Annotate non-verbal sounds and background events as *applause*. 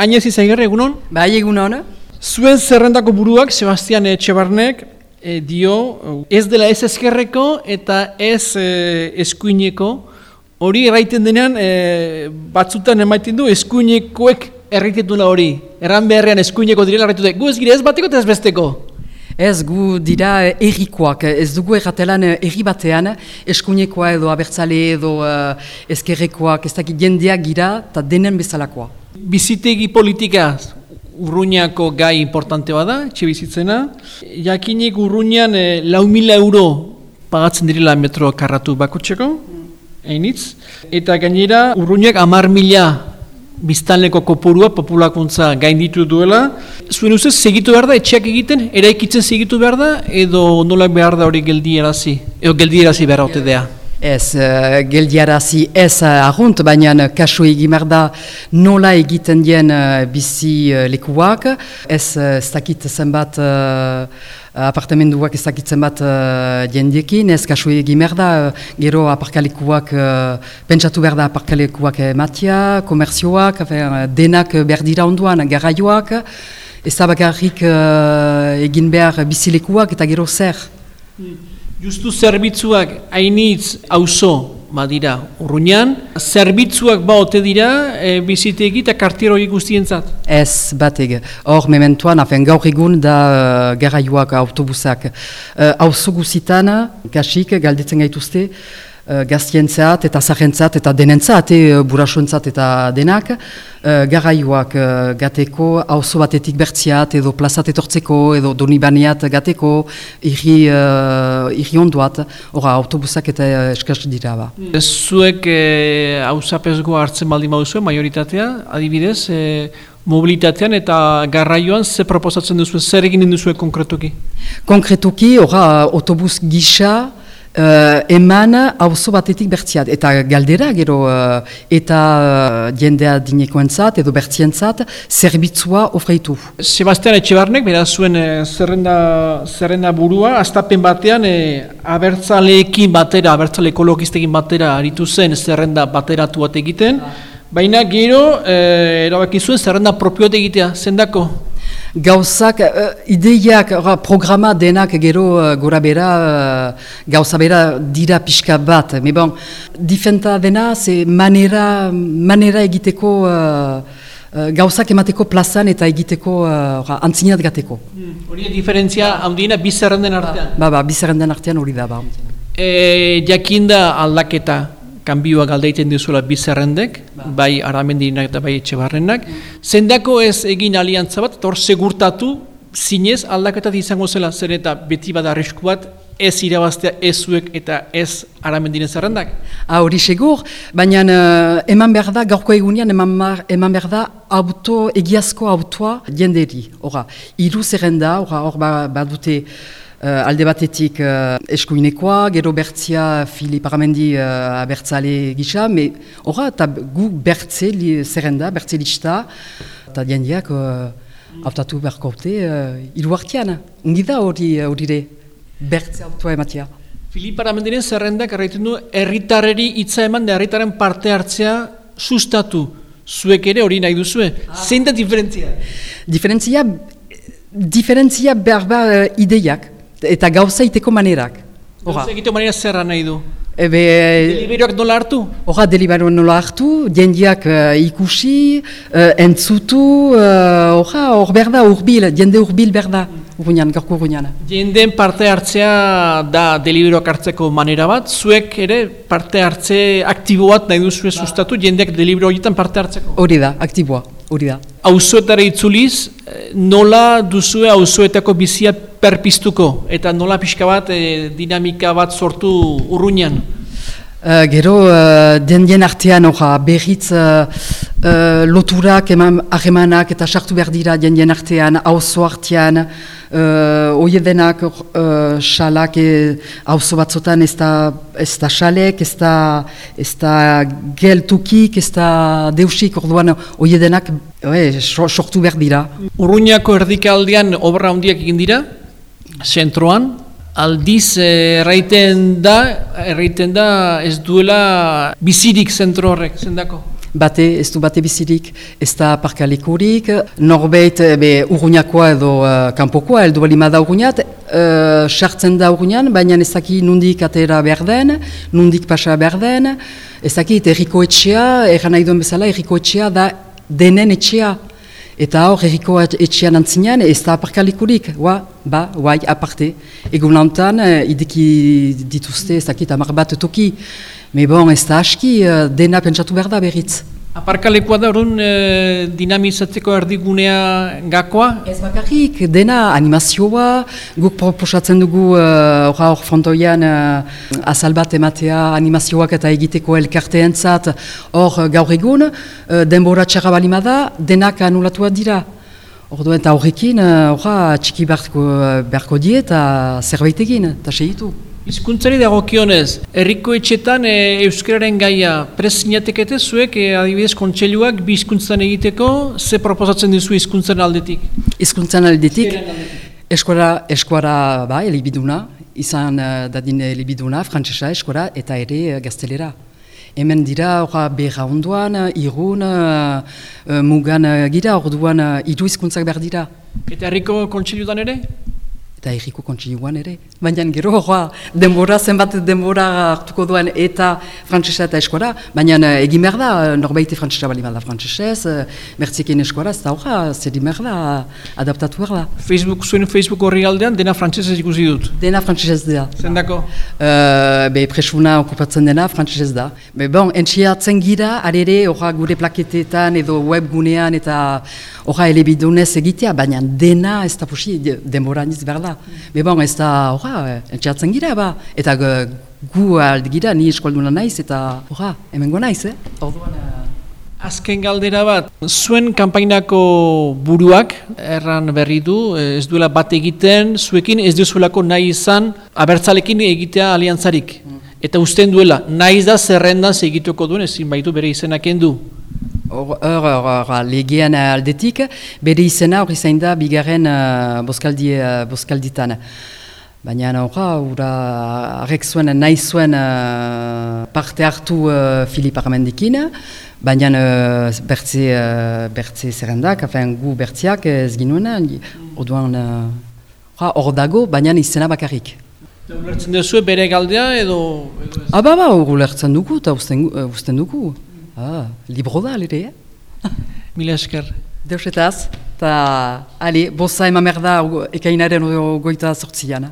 Ainez izaigerre, egunon? Bai, egunon. Zuen zerrendako buruak, Sebastian Etxebarnek, e, dio, ez dela ez ezkerreko eta ez e, eskuineko. Hori erraiten denean, e, batzutan emaiten du, eskuinekoek erraiten hori. Erran beharrean eskuineko direla erraitu. Gu ez gire ez bateko eta ez besteko? Ez gu dira errikoak, ez dugu erratelan erri batean, eskuinekoa edo abertzale edo uh, ezkerrekoak, ez dakit jendeak gira eta denen bezalakoa. Bizitegi politika urruñako gai importante bada, etxe bizitzena. Jakinik urruñan e, lau mila euro pagatzen direla metro karratu bakotxeko, einitz. Eta gainera urruñak amar mila biztanleko kopurua populakuntza gainditu duela. Zuen ustez, segitu behar da, etxeak egiten, eraikitzen segitu behar da, edo nola behar da hori geldiarazi, edo geldiarazi behar haute dea. Ez, uh, geldiarazi ez uh, baina kasu egimar da nola egiten dien uh, bizi uh, lekuak. Ez, uh, ez dakit zenbat apartamenduak ez dakit zenbat uh, jendiekin, ez kasu egimar da gero aparkalekuak, uh, pentsatu behar da aparkalekuak ematia, komerzioak, denak berdira onduan, garraioak. Ez da bakarrik uh, egin behar bizilekuak eta gero zer. Hmm. Justu zerbitzuak hainitz auzo badira urruñan, zerbitzuak ba ote dira e, bizitegi eta kartiero guztientzat? Ez, bateg. Hor, mementuan, afen, gaur egun da uh, autobusak. Uh, auzo guzitan, kasik, galdetzen gaituzte, uh, gaztientzat eta zahentzat eta denentzat, e, burasuentzat eta denak, uh, garraioak uh, gateko, auzo batetik bertziat, edo plazat etortzeko, edo donibaneat gateko, irri, uh, onduat, ora, autobusak eta eskaz dira ba. Zuek hausapezgo e, hartzen baldin baduzu, majoritatea, adibidez, e, mobilitatean eta garraioan ze proposatzen duzu, zer egin duzu konkretuki? Konkretuki, ora, autobus gisa, Uh, eman auzo batetik bertziat, eta galdera gero uh, eta uh, jendea dinekoentzat edo bertzientzat zerbitzua ofreitu. Sebastian Etxebarnek, beraz zuen zerrenda, zerrenda burua, astapen batean e, abertzaleekin batera, abertzale ekologistekin batera aritu zen zerrenda bateratu bat egiten, baina gero e, erabaki zuen zerrenda propioat egitea, zendako? Gauzak, uh, ideiak, programa denak gero uh, gora bera, uh, gauza bera dira pixka bat. Me bon, difenta dena, ze manera, manera egiteko, uh, uh, gauzak emateko plazan eta egiteko uh, antzinat gateko. Hmm. Hori diferentzia handiena bizarren artean? Ba, ba, bizarren den artean hori da, ba. E, jakinda aldaketa, kanbioa galdeiten duzula bizarrendek, ba. bai aramendinak eta bai etxe barrenak. Zendako ez egin aliantza bat, hor segurtatu, zinez aldaketa izango zela, zer eta beti bada arrisku bat, ez irabaztea ez zuek eta ez aramendinen zerrendak? Ha, hori segur, baina uh, eman behar da, gaurko egunean eman, eman behar da auto, egiazko autoa jenderi. Hora, iru zerrenda, hor badute... Ba Uh, alde batetik uh, eskuinekoa, gero bertzia Filip Aramendi uh, abertzale gisa, me horra eta gu bertze li, zerrenda, bertze lista, eta diendiak uh, autatu beharko haute uh, ilu hartian. Ungi da hori uh, bertze autua ematia. Filip Aramendiren zerrendak erraiten du erritarreri hitza eman da erritaren parte hartzea sustatu. Zuek ere hori nahi duzue. Ah. Zein da diferentzia? Diferentzia, diferentzia behar ideiak eta gauza iteko manerak. Gauza egiteko manera zerra nahi du? Ebe... Deliberoak nola hartu? Hora, deliberoak nola hartu, jendiak uh, ikusi, uh, entzutu, hora, uh, hor berda, urbil, jende urbil berda, urruñan, gorko urruñan. Jendeen parte hartzea da deliberoak hartzeko manera bat, zuek ere parte hartze aktibo bat nahi duzu sustatu, jendeak delibero horietan parte hartzeko? Hori da, aktiboa, hori da. Auzoetara itzuliz, nola duzue auzoetako bizia perpiztuko eta nola pixka bat e, dinamika bat sortu urruñan? Uh, gero, uh, den dien artean orra, berriz uh, uh, loturak eman ahemanak eta sartu behar dira den dien artean, hauzo artean, uh, oie denak uh, xalak hauzo e, batzotan ez da, ez da xalek, ez da, ez da geltukik, ez da deusik, orduan oie denak sortu behar dira. Urruñako erdikaldian obra handiak egin dira? Zentroan, aldiz eh, erraiten da, erraiten da ez duela bizirik zentro horrek, zendako? bate, ez du bate bizirik, ez da parkalekurik, norbeit be, urruñakoa edo uh, kanpokoa, eldu bali da urruñat, uh, sartzen da urruñan, baina ez daki nundik atera behar den, nundik pasa behar den, ez daki erriko etxea, erran nahi duen bezala, erriko etxea da denen etxea. Eta hor, erriko etxean antzinean, ez da aparkalikurik, ba, ba, guai, aparte. Egun lantan, ideki dituzte, ez dakit, amar bat toki. Me bon, ez da aski, dena pentsatu behar da berriz. Aparkalekua da orduan e, dinamizatzeko erdigunea gakoa? Ez bakarrik, dena animazioa, guk proposatzen dugu hor uh, frontoian uh, azal bat ematea animazioak eta egiteko elkarteentzat hor gaur egun, uh, denbora txarra balima da, denak anulatua dira. Orduan eta horrekin, uh, txiki beharko, beharko die eta zerbait egin, eta segitu. Hizkuntzari dagokionez, herriko etxetan e, euskararen gaia presinetekete zuek e, adibidez kontseiluak bi hizkuntzan egiteko ze proposatzen dizu hizkuntzan aldetik? Hizkuntzan aldetik eskuara eskuara ba elibiduna, izan uh, dadin elibiduna frantsesa eskuara eta ere gaztelera. Hemen dira ora berra onduan, irun, uh, mugan gira, orduan uh, hiru hizkuntzak behar dira. Eta herriko kontseiluan ere? Eta erriko kontsinuan ere. Baina gero, joa, denbora, zenbat denbora hartuko duen eta frantzesa eta eskora, baina eh, egin behar da, norbaite frantzesa bali bada frantzesez, eh, mertziekin eskora, ez da horra, zer behar da, adaptatu behar da. Facebook, zuen Facebook horri aldean, dena frantzesez ikusi dut? Dena frantzesez da. Zendako? Uh, be, presuna okupatzen dena frantzesez da. Be, bon, entxiatzen gira, arere, horra gure plaketetan edo webgunean eta horra elebidunez egitea, baina dena ez da posi, denbora niz behar da. Me bon, ez da, horra, entxatzen gira, ba. Eta gu alde gira, ni eskolduna naiz, eta horra, hemen naiz, eh? Orduan, Azken galdera bat, zuen kanpainako buruak, erran berri du, ez duela bat egiten, zuekin ez duzuelako nahi izan, abertzalekin egitea aliantzarik. Mm. Eta usten duela, nahi da zerrendan egituko duen, ezin baitu bere izenak endu. Hor, hor, legean aldetik, bere izena hori zain da bigarren uh, boskaldi, uh, boskalditan. Baina horra, hura arrek zuen, nahi zuen uh, parte hartu uh, Filip Armendikin, baina uh, bertze, uh, bertze zerrendak, afen gu bertziak ez ginuen, orduan hor uh, dago, baina izena bakarrik. Ulertzen duzu bere galdea edo... edo ah, ba, ba, ulertzen dugu eta usten, usten dugu. Ah, libro da, alire, eh? *laughs* Mila esker. Deusetaz, eta, ali, bosa emamerda ekainaren goita sortziana.